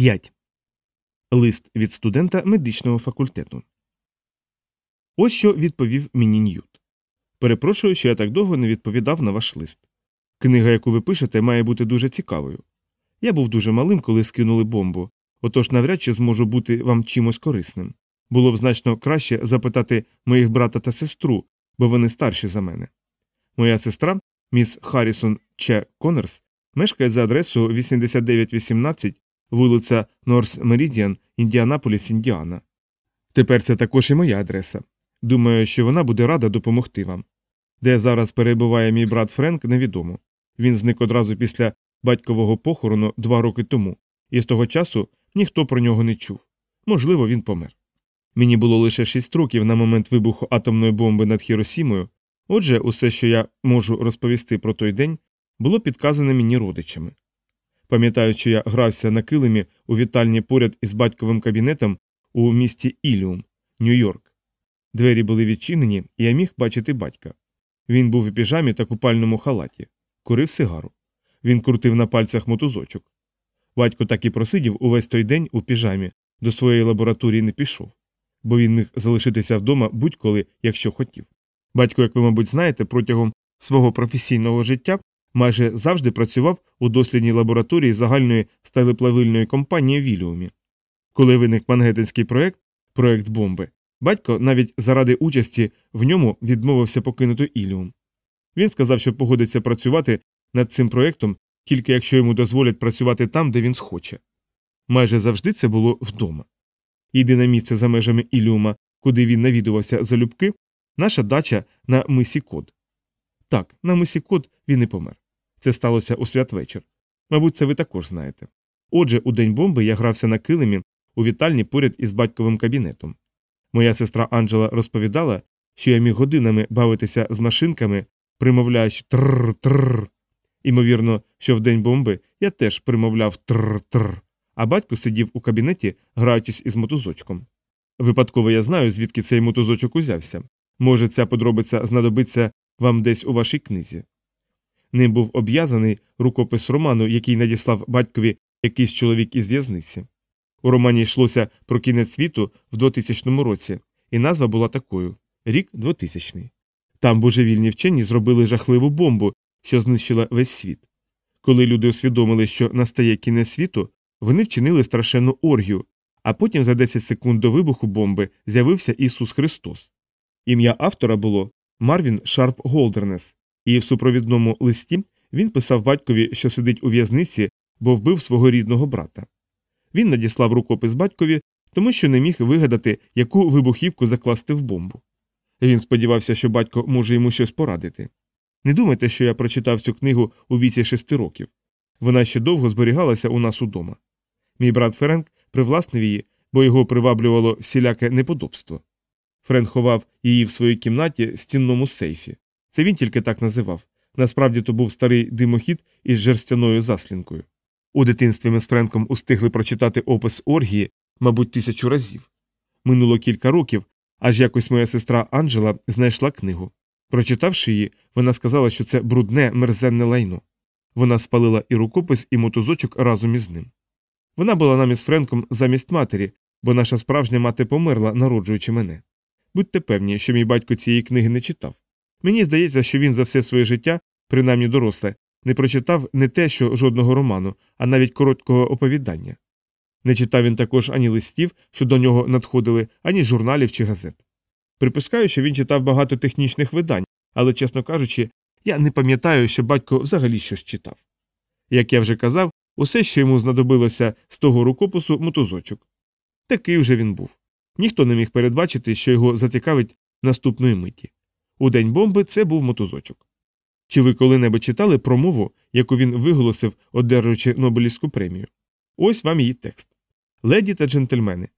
5. Лист від студента медичного факультету. Ось що відповів мені Ньют. Перепрошую, що я так довго не відповідав на ваш лист. Книга, яку ви пишете, має бути дуже цікавою. Я був дуже малим, коли скинули бомбу, отож навряд чи зможу бути вам чимось корисним. Було б значно краще запитати моїх брата та сестру, бо вони старші за мене. Моя сестра, міс Харрісон Че Коннорс, мешкає за адресою 8918 вулиця Норс Меридіан, Індіанаполіс, Індіана. Тепер це також і моя адреса. Думаю, що вона буде рада допомогти вам. Де зараз перебуває мій брат Френк, невідомо. Він зник одразу після батькового похорону два роки тому, і з того часу ніхто про нього не чув. Можливо, він помер. Мені було лише шість років на момент вибуху атомної бомби над Хіросімою, отже, усе, що я можу розповісти про той день, було підказане мені родичами. Пам'ятаю, що я грався на килимі у вітальні поряд із батьковим кабінетом у місті Іліум, Нью-Йорк. Двері були відчинені, і я міг бачити батька. Він був у піжамі та купальному халаті, курив сигару. Він крутив на пальцях мотузочок. Батько так і просидів увесь той день у піжамі, до своєї лабораторії не пішов, бо він міг залишитися вдома будь-коли, якщо хотів. Батько, як ви, мабуть, знаєте, протягом свого професійного життя майже завжди працював у дослідній лабораторії загальної сталеплавильної компанії Віліумі. Коли виник мангеттенський проект, проект бомби, батько навіть заради участі в ньому відмовився покинути Іліум. Він сказав, що погодиться працювати над цим проектом, тільки якщо йому дозволять працювати там, де він схоче. Майже завжди це було вдома. Єдине місце за межами Іліума, куди він навідувався залюбки, наша дача на мисі Код. Так, на мисі Код він і помер. Це сталося у святвечір. Мабуть, це ви також знаєте. Отже, у день бомби я грався на килимі у вітальні поряд із батьковим кабінетом. Моя сестра Анджела розповідала, що я міг годинами бавитися з машинками, примовляючи трр-трр. Імовірно, що в день бомби я теж примовляв трр-трр, а батько сидів у кабінеті, граючись із мотузочком. Випадково я знаю, звідки цей мотузочок узявся. Може, ця подробиця знадобиться вам десь у вашій книзі. Ним був обв'язаний рукопис роману, який надіслав батькові якийсь чоловік із в'язниці. У романі йшлося про кінець світу в 2000 році, і назва була такою рік 2000. Там божевільні вчені зробили жахливу бомбу, що знищила весь світ. Коли люди усвідомили, що настає кінець світу, вони вчинили страшенну оргію, а потім за 10 секунд до вибуху бомби з'явився Ісус Христос. Ім'я автора було Марвін Шарп Голдернес, і в супровідному листі він писав батькові, що сидить у в'язниці, бо вбив свого рідного брата. Він надіслав рукопис батькові, тому що не міг вигадати, яку вибухівку закласти в бомбу. Він сподівався, що батько може йому щось порадити. Не думайте, що я прочитав цю книгу у віці шести років. Вона ще довго зберігалася у нас удома. Мій брат Френк привласнив її, бо його приваблювало всіляке неподобство. Френк ховав її в своїй кімнаті стінному сейфі. Це він тільки так називав. Насправді то був старий димохід із жерстяною заслінкою. У дитинстві ми з Френком устигли прочитати опис оргії, мабуть, тисячу разів. Минуло кілька років, аж якось моя сестра Анджела знайшла книгу. Прочитавши її, вона сказала, що це брудне, мерзенне лайно. Вона спалила і рукопис, і мотузочок разом із ним. Вона була нам із Френком замість матері, бо наша справжня мати померла, народжуючи мене. Будьте певні, що мій батько цієї книги не читав. Мені здається, що він за все своє життя, принаймні доросле, не прочитав не те, що жодного роману, а навіть короткого оповідання. Не читав він також ані листів, що до нього надходили, ані журналів чи газет. Припускаю, що він читав багато технічних видань, але, чесно кажучи, я не пам'ятаю, що батько взагалі щось читав. Як я вже казав, усе, що йому знадобилося з того рукопису, мотузочок. Такий вже він був. Ніхто не міг передбачити, що його зацікавить наступної миті. У день бомби це був мотузочок. Чи ви коли-небудь читали промову, яку він виголосив, одержуючи Нобелівську премію? Ось вам її текст. Леді та джентльмени.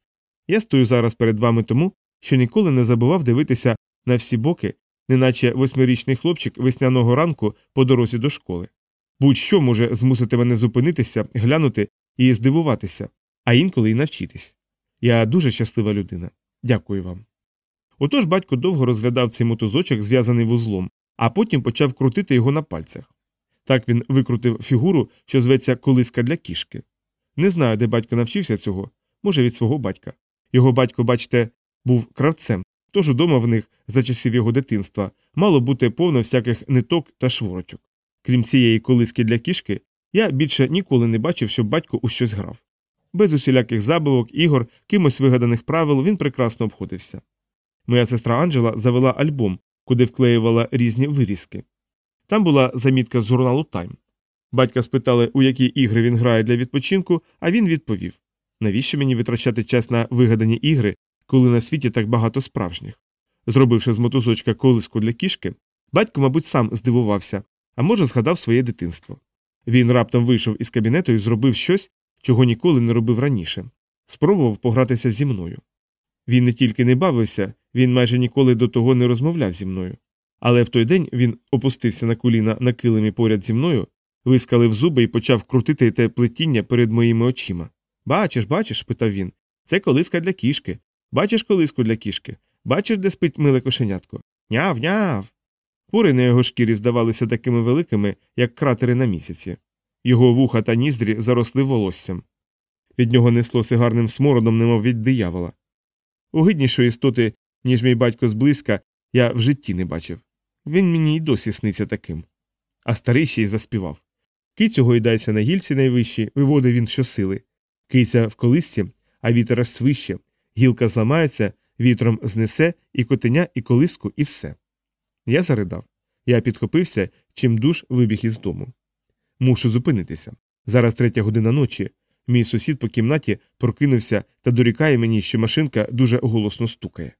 Я стою зараз перед вами тому, що ніколи не забував дивитися на всі боки, неначе восьмирічний хлопчик весняного ранку по дорозі до школи. Будь-що може змусити мене зупинитися, глянути і здивуватися, а інколи й навчитись. Я дуже щаслива людина. Дякую вам. Отож батько довго розглядав цей мотузочок, зв'язаний вузлом, а потім почав крутити його на пальцях. Так він викрутив фігуру, що зветься колиска для кішки. Не знаю, де батько навчився цього, може, від свого батька. Його батько, бачите, був кравцем, тож удома в них за часів його дитинства мало бути повно всяких ниток та шворочок. Крім цієї колиски для кішки, я більше ніколи не бачив, щоб батько у щось грав. Без усіляких забавок, ігор, кимось вигаданих правил він прекрасно обходився. Моя сестра Анджела завела альбом, куди вклеювала різні вирізки. Там була замітка з журналу Тайм. Батька спитали, у які ігри він грає для відпочинку, а він відповів навіщо мені витрачати час на вигадані ігри, коли на світі так багато справжніх. Зробивши з мотузочка колиску для кішки, батько, мабуть, сам здивувався, а може, згадав своє дитинство. Він раптом вийшов із кабінету і зробив щось, чого ніколи не робив раніше спробував погратися зі мною. Він не тільки не бавився, він майже ніколи до того не розмовляв зі мною. Але в той день він опустився на коліна на килимі поряд зі мною, вискалив зуби і почав крутити те плетіння перед моїми очима. Бачиш, бачиш? питав він. Це колиска для кішки. Бачиш колиску для кішки? Бачиш, де спить миле кошенятко? Няв, няв. Пори на його шкірі здавалися такими великими, як кратери на місяці. Його вуха та ніздрі заросли волоссям. Від нього несло сигарним смородом, немов від диявола. Огиднішої істоти, ніж мій батько зблизька, я в житті не бачив. Він мені й досі сниться таким. А старий ще й заспівав. Кицю гойдається на гільці найвищій, виводив він щосили. Киця в колисці, а вітер аж свище, гілка зламається, вітром знесе і котеня, і колиску, і все. Я заридав. Я підхопився, чим душ вибіг із дому. Мушу зупинитися. Зараз третя година ночі. Мій сусід по кімнаті прокинувся та дорікає мені, що машинка дуже голосно стукає.